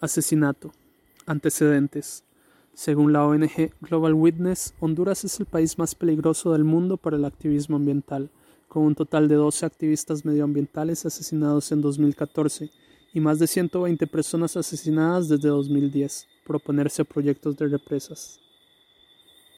Asesinato. Antecedentes. Según la ONG Global Witness, Honduras es el país más peligroso del mundo para el activismo ambiental, con un total de 12 activistas medioambientales asesinados en 2014 y más de 120 personas asesinadas desde 2010 por oponerse a proyectos de represas.